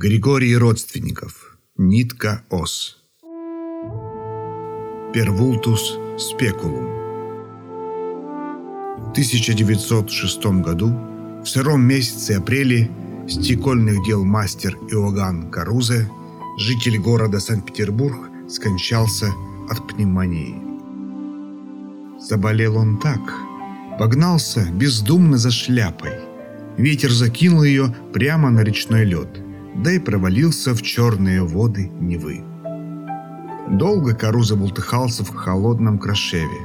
Григорий Родственников. Нитка ос. Первултус спекулум. В 1906 году, в сыром месяце апреля, стекольных дел мастер Иоганн Карузе, житель города Санкт-Петербург, скончался от пневмонии. Заболел он так, погнался бездумно за шляпой. Ветер закинул ее прямо на речной лед – да и провалился в черные воды Невы. Долго Каруза бултыхался в холодном крошеве,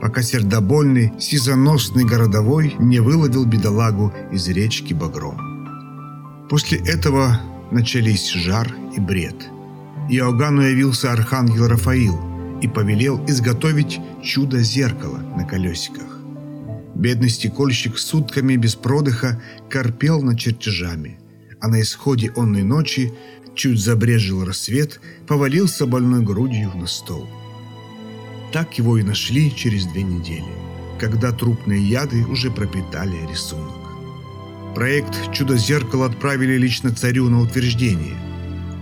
пока сердобольный, сизоносный городовой не выловил бедолагу из речки Багром. После этого начались жар и бред. Иоганну явился архангел Рафаил и повелел изготовить чудо-зеркало на колесиках. Бедный стекольщик сутками без продыха корпел над чертежами – а на исходе онной ночи чуть забрежил рассвет, повалился больной грудью на стол. Так его и нашли через две недели, когда трупные яды уже пропитали рисунок. Проект «Чудо-зеркало» отправили лично царю на утверждение.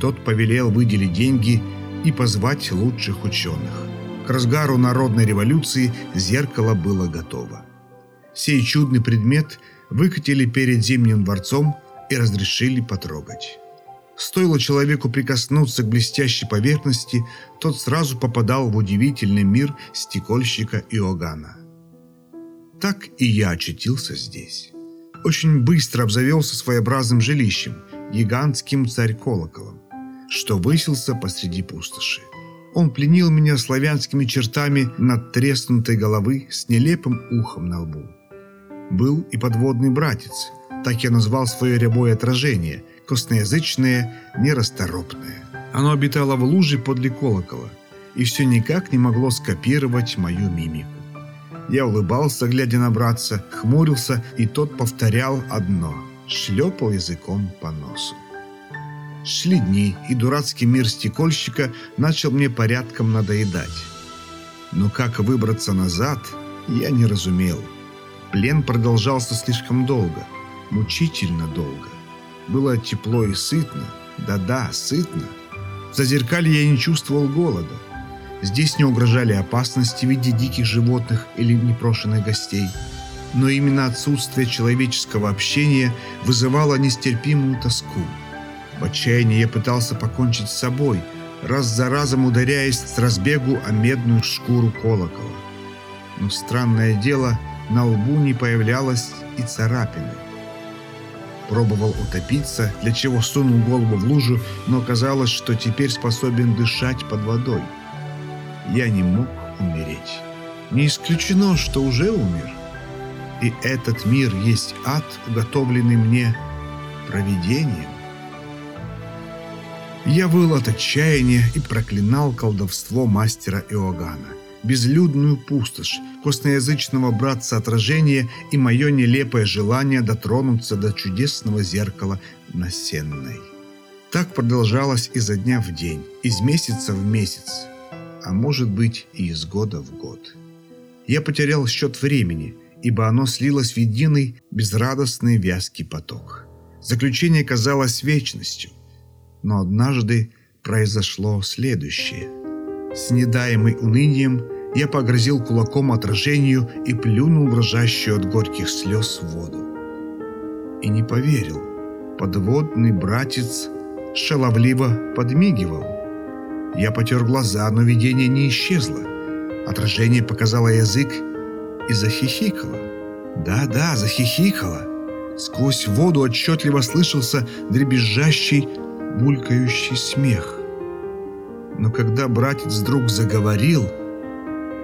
Тот повелел выделить деньги и позвать лучших ученых. К разгару народной революции зеркало было готово. Сей чудный предмет выкатили перед Зимним дворцом и разрешили потрогать. Стоило человеку прикоснуться к блестящей поверхности, тот сразу попадал в удивительный мир стекольщика Иоганна. Так и я очутился здесь. Очень быстро обзавелся своеобразным жилищем, гигантским царь-колоколом, что высился посреди пустоши. Он пленил меня славянскими чертами надтреснутой головы с нелепым ухом на лбу. Был и подводный братец – так я назвал свое рябое отражение, косноязычное, нерасторопное. Оно обитало в луже подле колокола и все никак не могло скопировать мою мимику. Я улыбался, глядя на братца, хмурился, и тот повторял одно – шлепал языком по носу. Шли дни, и дурацкий мир стекольщика начал мне порядком надоедать. Но как выбраться назад, я не разумел. Плен продолжался слишком долго – мучительно долго. Было тепло и сытно, да-да, сытно. В зазеркалье я не чувствовал голода. Здесь не угрожали опасности в виде диких животных или непрошенных гостей. Но именно отсутствие человеческого общения вызывало нестерпимую тоску. В отчаянии я пытался покончить с собой, раз за разом ударяясь с разбегу о медную шкуру колокола. Но странное дело, на лбу не появлялось и царапины. Пробовал утопиться, для чего сунул голову в лужу, но оказалось, что теперь способен дышать под водой. Я не мог умереть. Не исключено, что уже умер. И этот мир есть ад, уготовленный мне провидением. Я выл от отчаяния и проклинал колдовство мастера Иоганна безлюдную пустошь, косноязычного братца отражения и мое нелепое желание дотронуться до чудесного зеркала на Сенной. Так продолжалось изо дня в день, из месяца в месяц, а может быть и из года в год. Я потерял счет времени, ибо оно слилось в единый безрадостный вязкий поток. Заключение казалось вечностью, но однажды произошло следующее – с недаемой унынием я погрозил кулаком отражению и плюнул дрожащую от горьких слез в воду. И не поверил. Подводный братец шаловливо подмигивал. Я потер глаза, но видение не исчезло. Отражение показало язык и захихикало. Да-да, захихикало. Сквозь воду отчетливо слышался дребезжащий, булькающий смех. Но когда братец вдруг заговорил,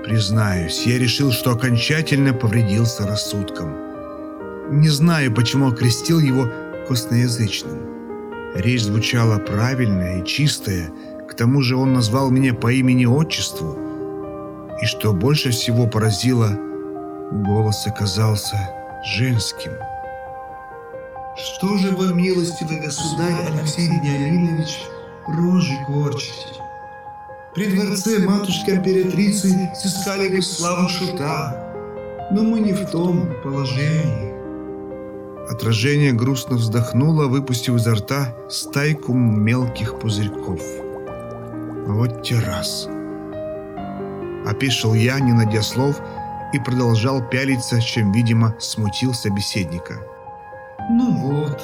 признаюсь, я решил, что окончательно повредился рассудком. Не знаю, почему окрестил его косноязычным. Речь звучала правильная и чистая, к тому же он назвал меня по имени-отчеству. И что больше всего поразило, голос оказался женским. «Что же вы, милостивый государь Алексей Вениаминович, рожи корчите?» При дворце матушки-императрицы сыскали бы славу шута, но мы не в том положении. Отражение грустно вздохнуло, выпустив изо рта стайку мелких пузырьков. Вот те раз. Опишел я, не найдя слов, и продолжал пялиться, чем, видимо, смутил собеседника. Ну вот,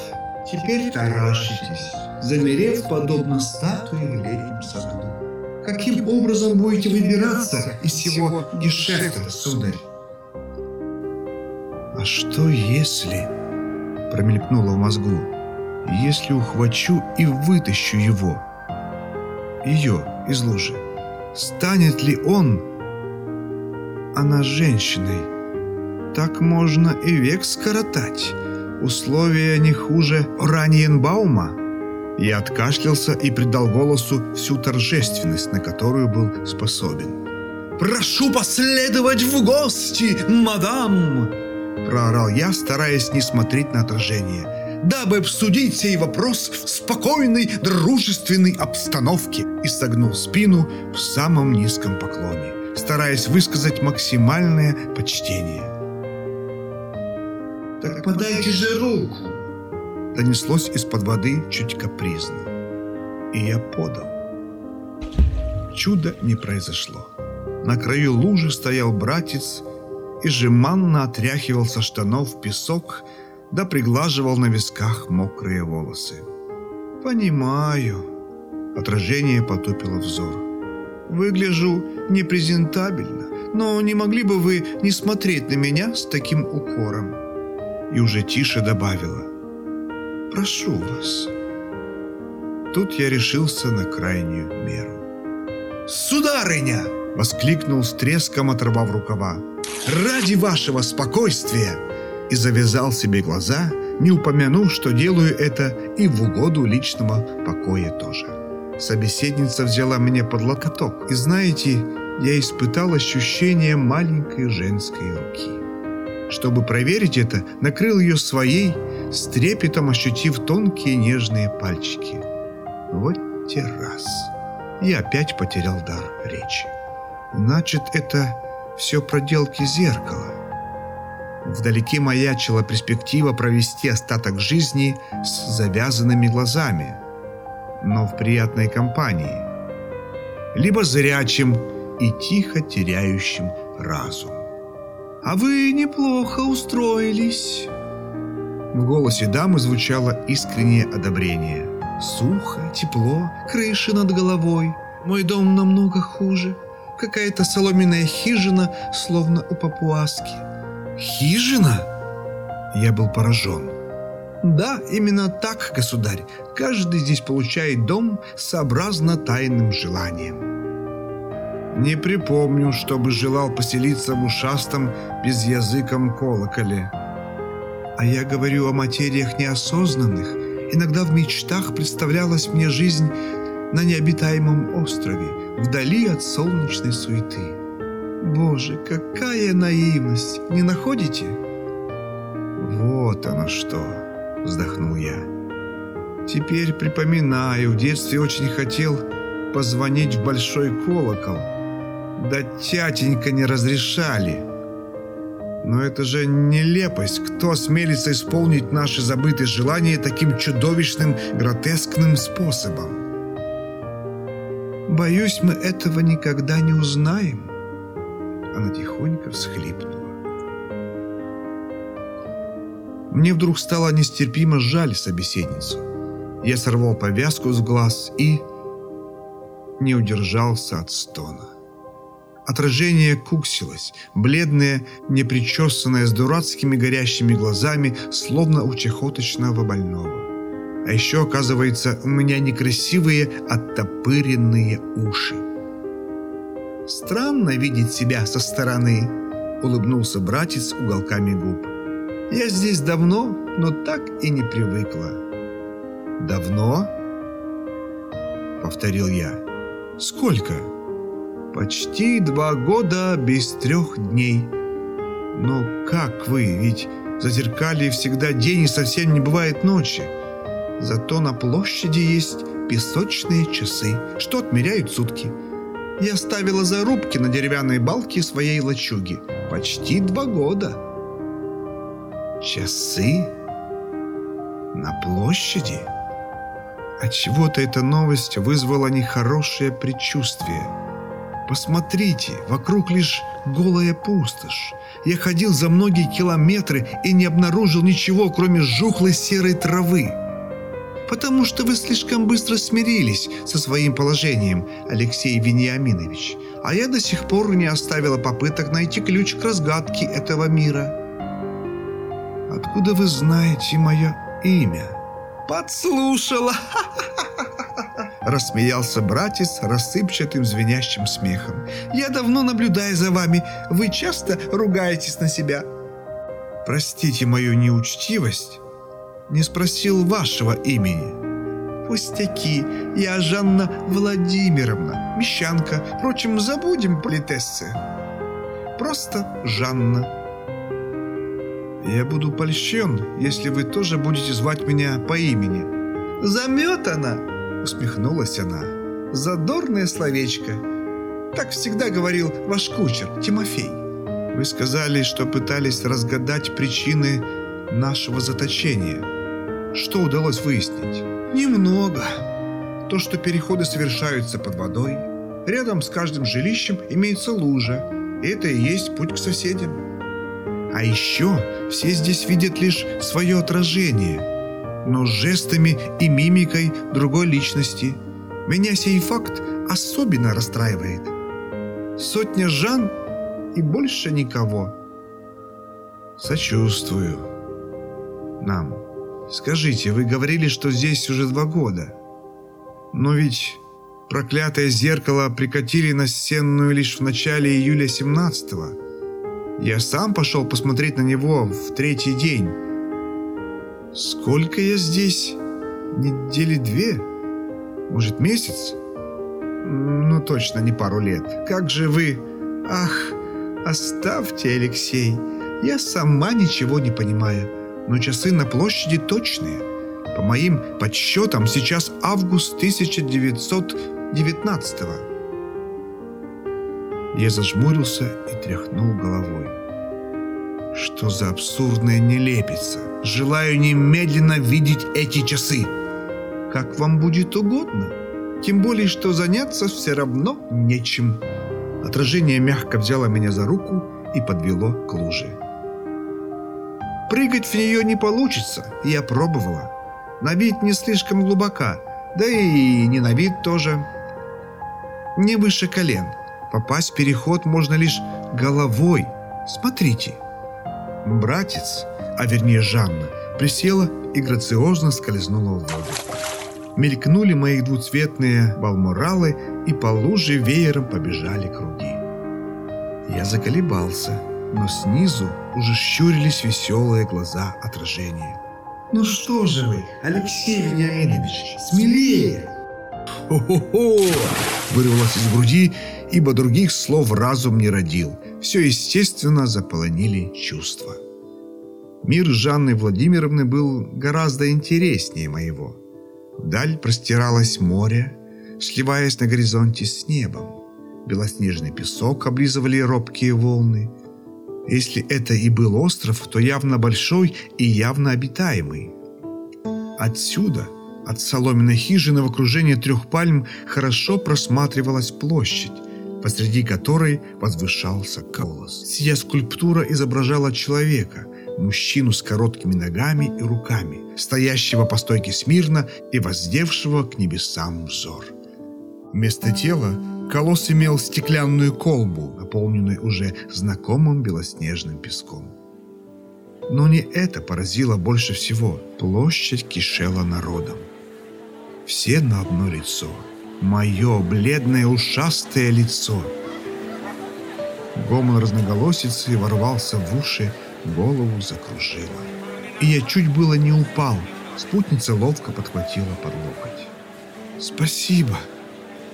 теперь таращитесь, замерев подобно статуе в летнем саду. Каким образом будете выбираться из всего гешефта, сударь? А что если, промелькнуло в мозгу, если ухвачу и вытащу его, ее из лужи, станет ли он, она женщиной? Так можно и век скоротать. Условия не хуже Ораниенбаума. Я откашлялся и придал голосу всю торжественность, на которую был способен. «Прошу последовать в гости, мадам!» Проорал я, стараясь не смотреть на отражение, дабы обсудить сей вопрос в спокойной, дружественной обстановке. И согнул спину в самом низком поклоне, стараясь высказать максимальное почтение. «Так подайте же руку!» Донеслось из-под воды чуть капризно. И я подал. Чудо не произошло. На краю лужи стоял братец и жеманно отряхивал со штанов песок, да приглаживал на висках мокрые волосы. «Понимаю», — отражение потупило взор. «Выгляжу непрезентабельно, но не могли бы вы не смотреть на меня с таким укором?» И уже тише добавила. «Прошу вас». Тут я решился на крайнюю меру. «Сударыня!» — воскликнул с треском, оторвав рукава. «Ради вашего спокойствия!» И завязал себе глаза, не упомянув, что делаю это и в угоду личного покоя тоже. Собеседница взяла меня под локоток, и знаете, я испытал ощущение маленькой женской руки. Чтобы проверить это, накрыл ее своей, с трепетом ощутив тонкие нежные пальчики. Вот те раз. Я опять потерял дар речи. Значит, это все проделки зеркала. Вдалеке маячила перспектива провести остаток жизни с завязанными глазами, но в приятной компании. Либо зрячим и тихо теряющим разум. «А вы неплохо устроились!» В голосе дамы звучало искреннее одобрение. «Сухо, тепло, крыши над головой. Мой дом намного хуже какая-то соломенная хижина, словно у папуаски. «Хижина?» Я был поражен. «Да, именно так, государь. Каждый здесь получает дом сообразно тайным желанием». Не припомню, чтобы желал поселиться в ушастом безязыком колоколе. А я говорю о материях неосознанных. Иногда в мечтах представлялась мне жизнь на необитаемом острове, вдали от солнечной суеты. Боже, какая наивность, не находите? Вот оно что, вздохнул я. Теперь припоминаю, в детстве очень хотел позвонить в большой колокол. Да тятенька не разрешали. Но это же нелепость. Кто осмелится исполнить наши забытые желания таким чудовищным, гротескным способом? Боюсь, мы этого никогда не узнаем. Она тихонько всхлипнула. Мне вдруг стало нестерпимо жаль собеседницу. Я сорвал повязку с глаз и не удержался от стона. Отражение куксилось, бледное, непричесанное, с дурацкими горящими глазами, словно у чехоточного больного. А еще, оказывается, у меня некрасивые оттопыренные уши. «Странно видеть себя со стороны», — улыбнулся братец уголками губ. «Я здесь давно, но так и не привыкла». «Давно?» — повторил я. «Сколько?» «Почти два года без трех дней». «Но как вы? Ведь в Зазеркалье всегда день и совсем не бывает ночи». Зато на площади есть песочные часы, что отмеряют сутки. Я ставила зарубки на деревянные балки своей лачуги. Почти два года. Часы? На площади? Отчего-то эта новость вызвала нехорошее предчувствие. Посмотрите, вокруг лишь голая пустошь. Я ходил за многие километры и не обнаружил ничего, кроме жухлой серой травы. Потому что вы слишком быстро смирились со своим положением, Алексей Вениаминович. А я до сих пор не оставила попыток найти ключ к разгадке этого мира. Откуда вы знаете мое имя? Подслушала! Рассмеялся братец рассыпчатым звенящим смехом. «Я давно наблюдаю за вами. Вы часто ругаетесь на себя?» «Простите мою неучтивость. Не спросил вашего имени». «Пустяки. Я Жанна Владимировна, мещанка. Впрочем, забудем политессы. Просто Жанна». «Я буду польщен, если вы тоже будете звать меня по имени». «Заметана!» Усмехнулась она. Задорное словечко. Так всегда говорил ваш кучер, Тимофей. Вы сказали, что пытались разгадать причины нашего заточения. Что удалось выяснить? Немного. То, что переходы совершаются под водой. Рядом с каждым жилищем имеется лужа. И это и есть путь к соседям. А еще все здесь видят лишь свое отражение – но с жестами и мимикой другой личности. Меня сей факт особенно расстраивает. Сотня Жан и больше никого. Сочувствую. Нам. Скажите, вы говорили, что здесь уже два года. Но ведь проклятое зеркало прикатили на стенную лишь в начале июля 17-го. Я сам пошел посмотреть на него в третий день. Сколько я здесь? Недели две? Может, месяц? Ну, точно не пару лет. Как же вы... Ах, оставьте, Алексей. Я сама ничего не понимаю. Но часы на площади точные. По моим подсчетам, сейчас август 1919 -го. Я зажмурился и тряхнул головой. Что за абсурдная нелепица? Желаю немедленно видеть эти часы. Как вам будет угодно. Тем более, что заняться все равно нечем. Отражение мягко взяло меня за руку и подвело к луже. Прыгать в нее не получится, я пробовала. На вид не слишком глубока, да и не на вид тоже. Не выше колен. Попасть в переход можно лишь головой. Смотрите. Братец, а вернее Жанна, присела и грациозно скользнула в воду. Мелькнули мои двуцветные балморалы, и по луже веером побежали круги. Я заколебался, но снизу уже щурились веселые глаза отражения. «Ну что же вы, Алексей Вениаминович, смелее!» «Хо-хо-хо!» вырвалось из груди, ибо других слов разум не родил. Все, естественно, заполонили чувства. Мир Жанны Владимировны был гораздо интереснее моего. Вдаль простиралось море, сливаясь на горизонте с небом. Белоснежный песок облизывали робкие волны. Если это и был остров, то явно большой и явно обитаемый. Отсюда, от соломенной хижины в окружении трех пальм, хорошо просматривалась площадь, посреди которой возвышался колос. Сия скульптура изображала человека, мужчину с короткими ногами и руками, стоящего по стойке смирно и воздевшего к небесам взор. Вместо тела колосс имел стеклянную колбу, наполненную уже знакомым белоснежным песком. Но не это поразило больше всего. Площадь кишела народом. Все на одно лицо. Мое бледное ушастое лицо. Гомон разноголосицы ворвался в уши, голову закружило. И я чуть было не упал. Спутница ловко подхватила под локоть. «Спасибо!»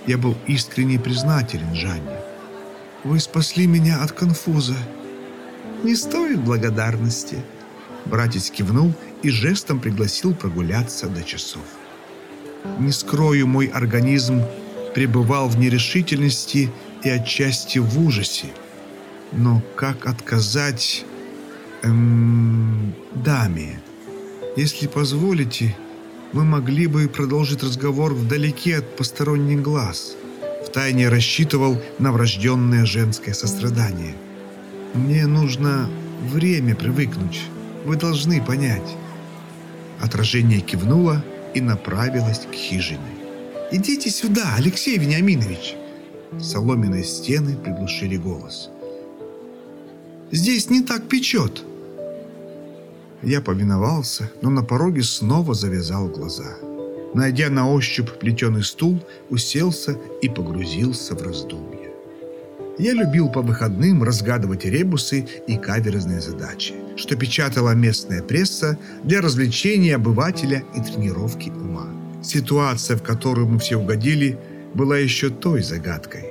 Я был искренне признателен Жанне. «Вы спасли меня от конфуза». «Не стоит благодарности». Братец кивнул и жестом пригласил прогуляться до часов. Не скрою, мой организм пребывал в нерешительности и отчасти в ужасе. Но как отказать эм, даме. Если позволите, мы могли бы продолжить разговор вдалеке от посторонних глаз. Втайне рассчитывал на врожденное женское сострадание. Мне нужно время привыкнуть. Вы должны понять. Отражение кивнуло и направилось к хижине. «Идите сюда, Алексей Вениаминович!» Соломенные стены приглушили голос. «Здесь не так печет!» Я повиновался, но на пороге снова завязал глаза. Найдя на ощупь плетеный стул, уселся и погрузился в раздумья. Я любил по выходным разгадывать ребусы и каверзные задачи, что печатала местная пресса для развлечения обывателя и тренировки ума. Ситуация, в которую мы все угодили, была еще той загадкой.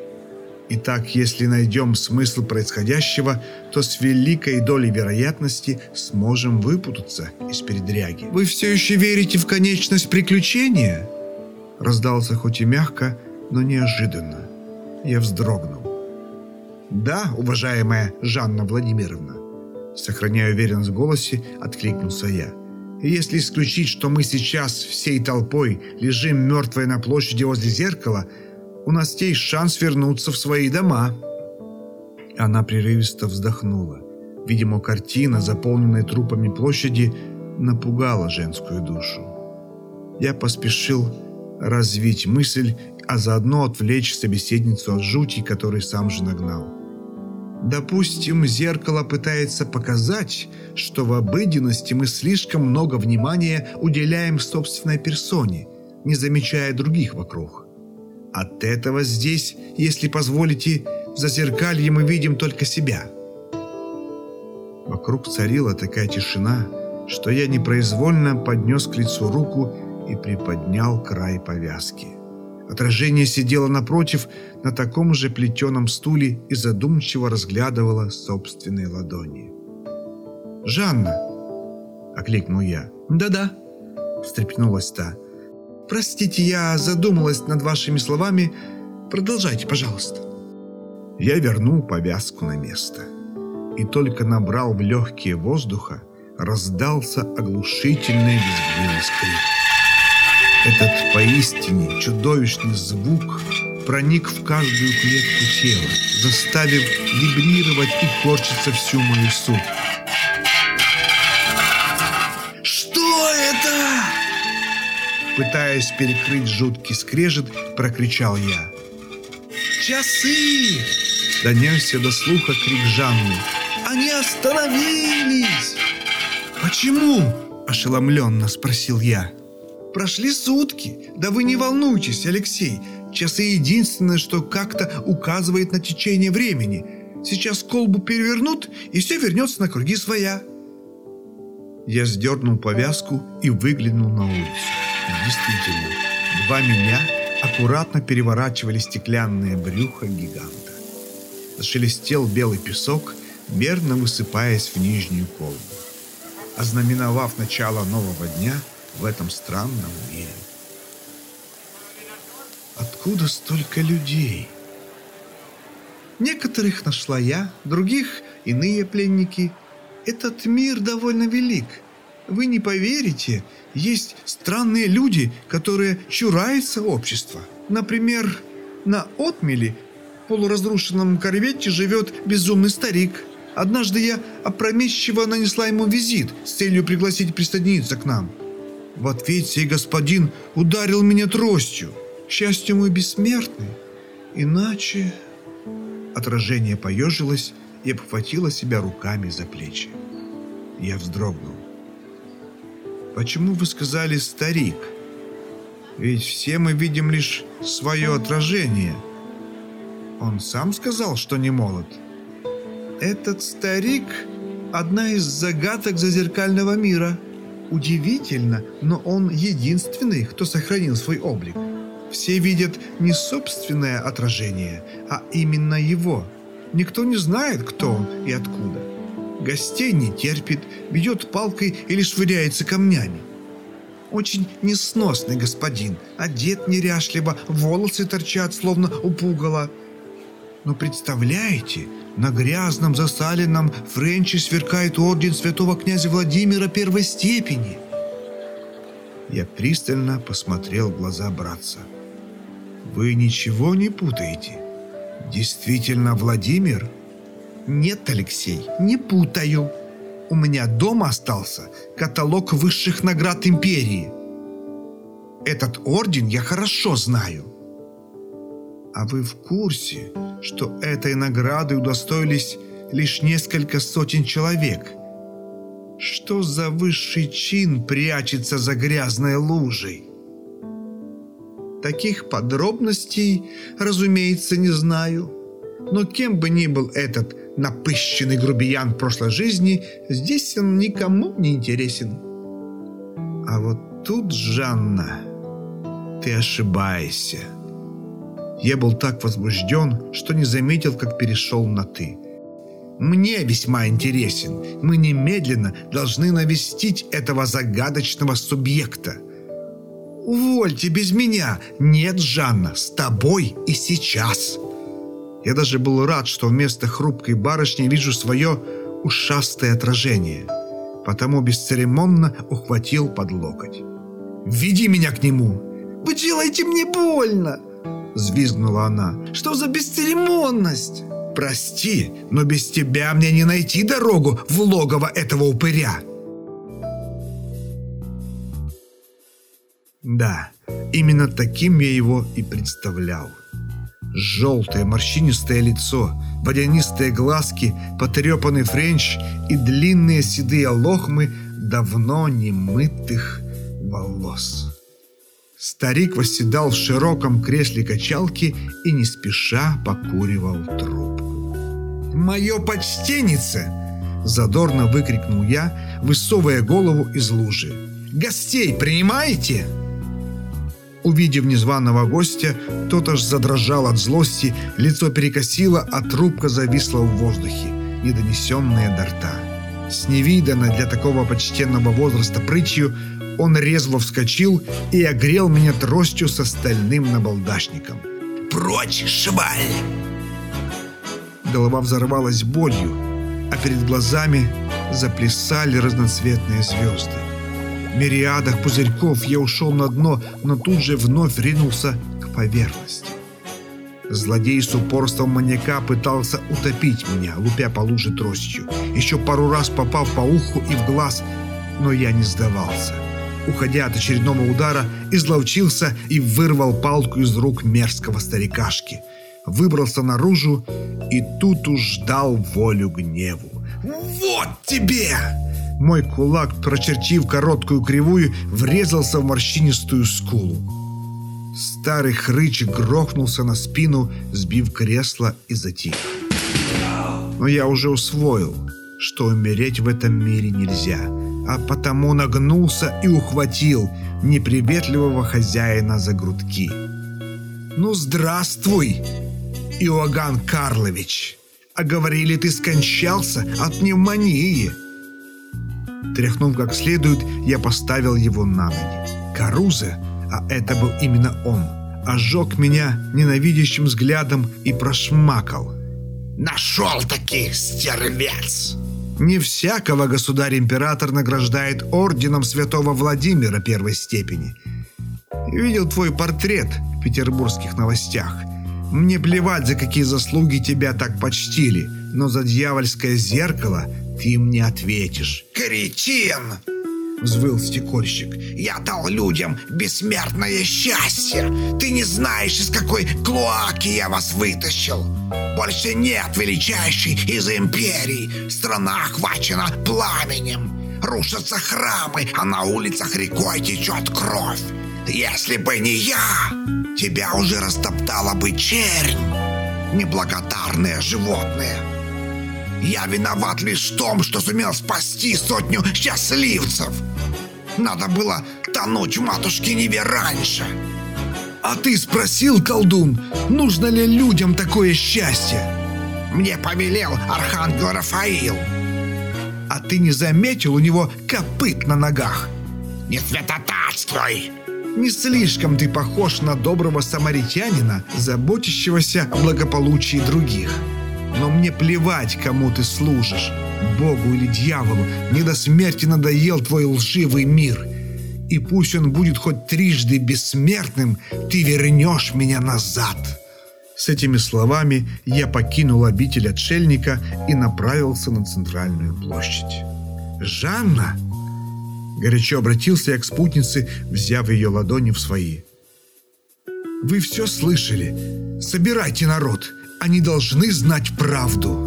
Итак, если найдем смысл происходящего, то с великой долей вероятности сможем выпутаться из передряги. «Вы все еще верите в конечность приключения?» Раздался хоть и мягко, но неожиданно. Я вздрогнул. «Да, уважаемая Жанна Владимировна», сохраняя уверенность в голосе, откликнулся я. «Если исключить, что мы сейчас всей толпой лежим мертвые на площади возле зеркала, у нас есть шанс вернуться в свои дома». Она прерывисто вздохнула. Видимо, картина, заполненная трупами площади, напугала женскую душу. Я поспешил развить мысль, а заодно отвлечь собеседницу от жути, который сам же нагнал. Допустим, зеркало пытается показать, что в обыденности мы слишком много внимания уделяем собственной персоне, не замечая других вокруг. От этого здесь, если позволите, в зазеркалье мы видим только себя. Вокруг царила такая тишина, что я непроизвольно поднес к лицу руку и приподнял край повязки. Отражение сидело напротив на таком же плетеном стуле и задумчиво разглядывало собственные ладони. «Жанна!» – окликнул я. «Да-да», – встрепенулась та. «Простите, я задумалась над вашими словами. Продолжайте, пожалуйста». Я вернул повязку на место. И только набрал в легкие воздуха, раздался оглушительный визгливый скрип. Этот поистине чудовищный звук проник в каждую клетку тела, заставив вибрировать и корчиться всю мою суть. «Что это?» Пытаясь перекрыть жуткий скрежет, прокричал я. «Часы!» Донесся до слуха крик Жанны. «Они остановились!» «Почему?» – ошеломленно спросил я. «Прошли сутки. Да вы не волнуйтесь, Алексей. Часы единственное, что как-то указывает на течение времени. Сейчас колбу перевернут, и все вернется на круги своя». Я сдернул повязку и выглянул на улицу. Действительно, два меня аккуратно переворачивали стеклянное брюхо гиганта. Зашелестел белый песок, мерно высыпаясь в нижнюю колбу. Ознаменовав начало нового дня в этом странном мире. Откуда столько людей? Некоторых нашла я, других – иные пленники. Этот мир довольно велик. Вы не поверите, есть странные люди, которые чураются общества. Например, на отмеле полуразрушенном корвете живет безумный старик. Однажды я опрометчиво нанесла ему визит с целью пригласить присоединиться к нам. В ответ сей господин ударил меня тростью. К счастью, мы бессмертны. Иначе... Отражение поежилось и обхватило себя руками за плечи. Я вздрогнул. «Почему вы сказали «старик»? Ведь все мы видим лишь свое отражение». Он сам сказал, что не молод. Этот старик – одна из загадок зазеркального мира. Удивительно, но он единственный, кто сохранил свой облик. Все видят не собственное отражение, а именно его. Никто не знает, кто он и откуда. Гостей не терпит, бьет палкой или швыряется камнями. Очень несносный господин, одет неряшливо, волосы торчат, словно у пугала – но представляете, на грязном засаленном френче сверкает орден святого князя Владимира первой степени. Я пристально посмотрел в глаза братца. «Вы ничего не путаете? Действительно Владимир?» «Нет, Алексей, не путаю. У меня дома остался каталог высших наград империи. Этот орден я хорошо знаю». «А вы в курсе, что этой награды удостоились лишь несколько сотен человек?» Что за высший чин прячется за грязной лужей? Таких подробностей, разумеется, не знаю. Но кем бы ни был этот напыщенный грубиян прошлой жизни, здесь он никому не интересен. А вот тут, Жанна, ты ошибаешься. Я был так возбужден, что не заметил, как перешел на «ты» мне весьма интересен. Мы немедленно должны навестить этого загадочного субъекта. Увольте без меня. Нет, Жанна, с тобой и сейчас. Я даже был рад, что вместо хрупкой барышни вижу свое ушастое отражение. Потому бесцеремонно ухватил под локоть. «Веди меня к нему!» «Вы делаете мне больно!» Взвизгнула она. «Что за бесцеремонность?» Прости, но без тебя мне не найти дорогу в логово этого упыря. Да, именно таким я его и представлял. Желтое морщинистое лицо, водянистые глазки, потрепанный френч и длинные седые лохмы давно немытых волос. Старик восседал в широком кресле качалки и не спеша покуривал трубку. «Мое почтеннице!» – задорно выкрикнул я, высовывая голову из лужи. «Гостей принимаете?» Увидев незваного гостя, тот аж задрожал от злости, лицо перекосило, а трубка зависла в воздухе, недонесенная до рта. С невиданной для такого почтенного возраста прытью он резво вскочил и огрел меня тростью с остальным набалдашником. «Прочь, шваль!» Голова взорвалась болью, а перед глазами заплясали разноцветные звезды. В мириадах пузырьков я ушел на дно, но тут же вновь ринулся к поверхности. Злодей с упорством маньяка пытался утопить меня, лупя по луже тростью. Еще пару раз попав по уху и в глаз, но я не сдавался уходя от очередного удара, изловчился и вырвал палку из рук мерзкого старикашки. Выбрался наружу и тут уж дал волю гневу. «Вот тебе!» Мой кулак, прочертив короткую кривую, врезался в морщинистую скулу. Старый хрыч грохнулся на спину, сбив кресло и затих. Но я уже усвоил, что умереть в этом мире нельзя – а потому нагнулся и ухватил неприветливого хозяина за грудки. «Ну, здравствуй, Иоганн Карлович! А говорили, ты скончался от пневмонии!» Тряхнув как следует, я поставил его на ноги. Каруза, а это был именно он, ожег меня ненавидящим взглядом и прошмакал. «Нашел-таки, стервец!» Не всякого государь-император награждает орденом святого Владимира первой степени. Видел твой портрет в петербургских новостях. Мне плевать, за какие заслуги тебя так почтили, но за дьявольское зеркало ты мне ответишь. «Кретин!» — взвыл стекольщик. «Я дал людям бессмертное счастье! Ты не знаешь, из какой клоаки я вас вытащил! Больше нет величайшей из империй! Страна охвачена пламенем! Рушатся храмы, а на улицах рекой течет кровь! Если бы не я, тебя уже растоптала бы чернь! Неблагодарное животное!» Я виноват лишь в том, что сумел спасти сотню счастливцев. Надо было тонуть в матушке Неве раньше. А ты спросил, колдун, нужно ли людям такое счастье? Мне повелел архангел Рафаил. А ты не заметил у него копыт на ногах? Не святотатствуй! Не слишком ты похож на доброго самаритянина, заботящегося о благополучии других. Но мне плевать, кому ты служишь, Богу или дьяволу. Мне до смерти надоел твой лживый мир. И пусть он будет хоть трижды бессмертным, ты вернешь меня назад. С этими словами я покинул обитель отшельника и направился на центральную площадь. «Жанна!» Горячо обратился я к спутнице, взяв ее ладони в свои. «Вы все слышали? Собирайте народ! Они должны знать правду!»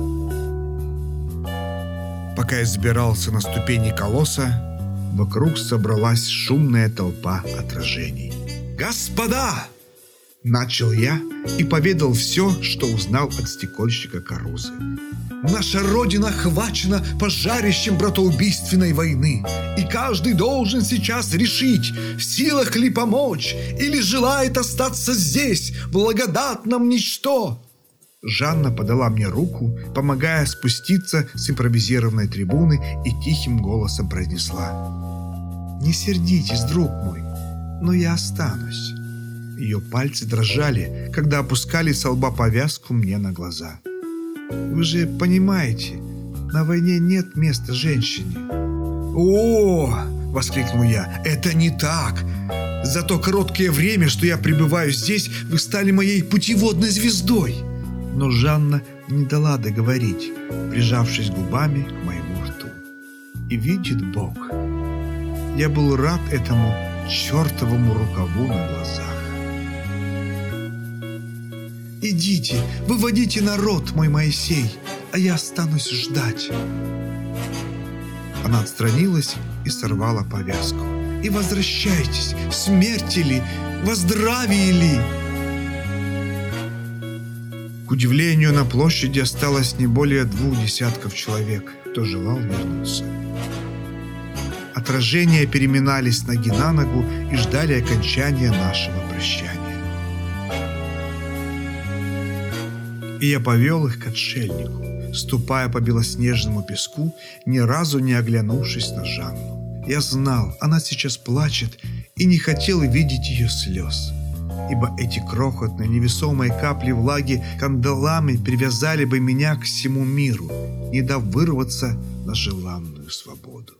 Пока я забирался на ступени колосса, вокруг собралась шумная толпа отражений. «Господа!» Начал я и поведал все, что узнал от стекольщика Карузы. Наша Родина охвачена пожарищем братоубийственной войны, и каждый должен сейчас решить, в силах ли помочь или желает остаться здесь, благодатном ничто. Жанна подала мне руку, помогая спуститься с импровизированной трибуны и тихим голосом произнесла. «Не сердитесь, друг мой, но я останусь». Ее пальцы дрожали, когда опускали с лба повязку мне на глаза. «Вы же понимаете, на войне нет места женщине». «О!» — воскликнул я. «Это не так! За то короткое время, что я пребываю здесь, вы стали моей путеводной звездой!» Но Жанна не дала договорить, прижавшись губами к моему рту. И видит Бог, я был рад этому чертовому рукаву на глазах. «Идите, выводите народ, мой Моисей, а я останусь ждать». Она отстранилась и сорвала повязку. «И возвращайтесь, смерти ли, во здравии ли?» удивлению, на площади осталось не более двух десятков человек, кто желал вернуться. Отражения переминались ноги на ногу и ждали окончания нашего прощания. И я повел их к отшельнику, ступая по белоснежному песку, ни разу не оглянувшись на Жанну. Я знал, она сейчас плачет, и не хотел видеть ее слез ибо эти крохотные невесомые капли влаги кандалами привязали бы меня к всему миру, не дав вырваться на желанную свободу.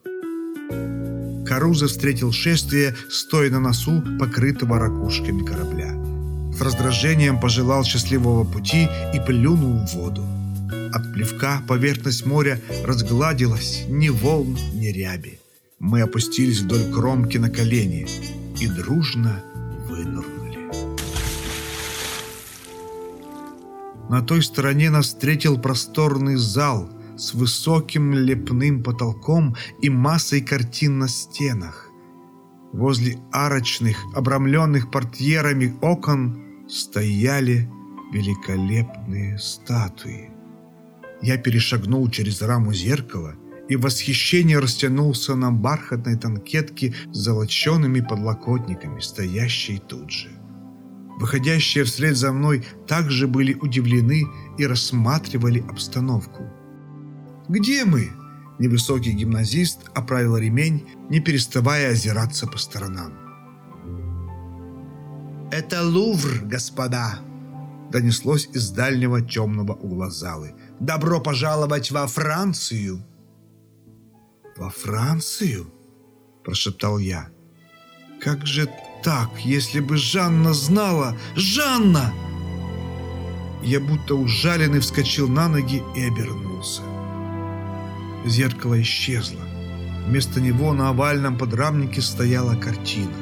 Каруза встретил шествие, стоя на носу, покрытого ракушками корабля. С раздражением пожелал счастливого пути и плюнул в воду. От плевка поверхность моря разгладилась ни волн, ни ряби. Мы опустились вдоль кромки на колени и дружно вынырнули. На той стороне нас встретил просторный зал с высоким лепным потолком и массой картин на стенах. Возле арочных, обрамленных портьерами окон стояли великолепные статуи. Я перешагнул через раму зеркала и в восхищении растянулся на бархатной танкетке с золочеными подлокотниками, стоящей тут же. Выходящие вслед за мной также были удивлены и рассматривали обстановку. «Где мы?» Невысокий гимназист оправил ремень, не переставая озираться по сторонам. «Это Лувр, господа!» Донеслось из дальнего темного угла залы. «Добро пожаловать во Францию!» «Во Францию?» – прошептал я. «Как же так, если бы Жанна знала! Жанна!» Я будто ужаленный вскочил на ноги и обернулся. Зеркало исчезло. Вместо него на овальном подрамнике стояла картина.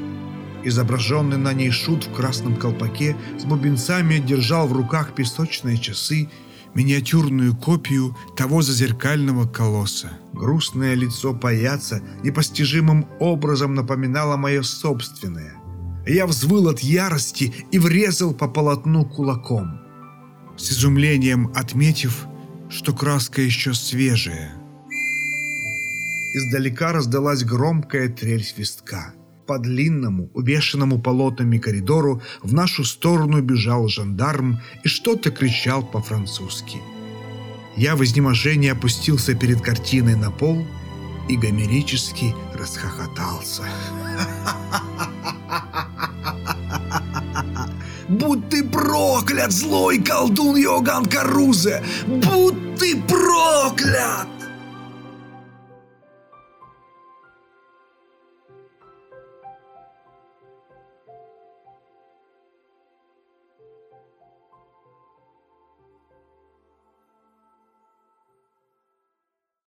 Изображенный на ней шут в красном колпаке с бубенцами держал в руках песочные часы, миниатюрную копию того зазеркального колосса. Грустное лицо паяца непостижимым образом напоминало мое собственное. Я взвыл от ярости и врезал по полотну кулаком, с изумлением отметив, что краска еще свежая. Издалека раздалась громкая трель свистка. По длинному, увешанному полотнами коридору в нашу сторону бежал жандарм и что-то кричал по-французски. Я в изнеможении опустился перед картиной на пол и гомерически расхохотался. Будь ты проклят, злой колдун Йоган Карузе! Будь ты проклят!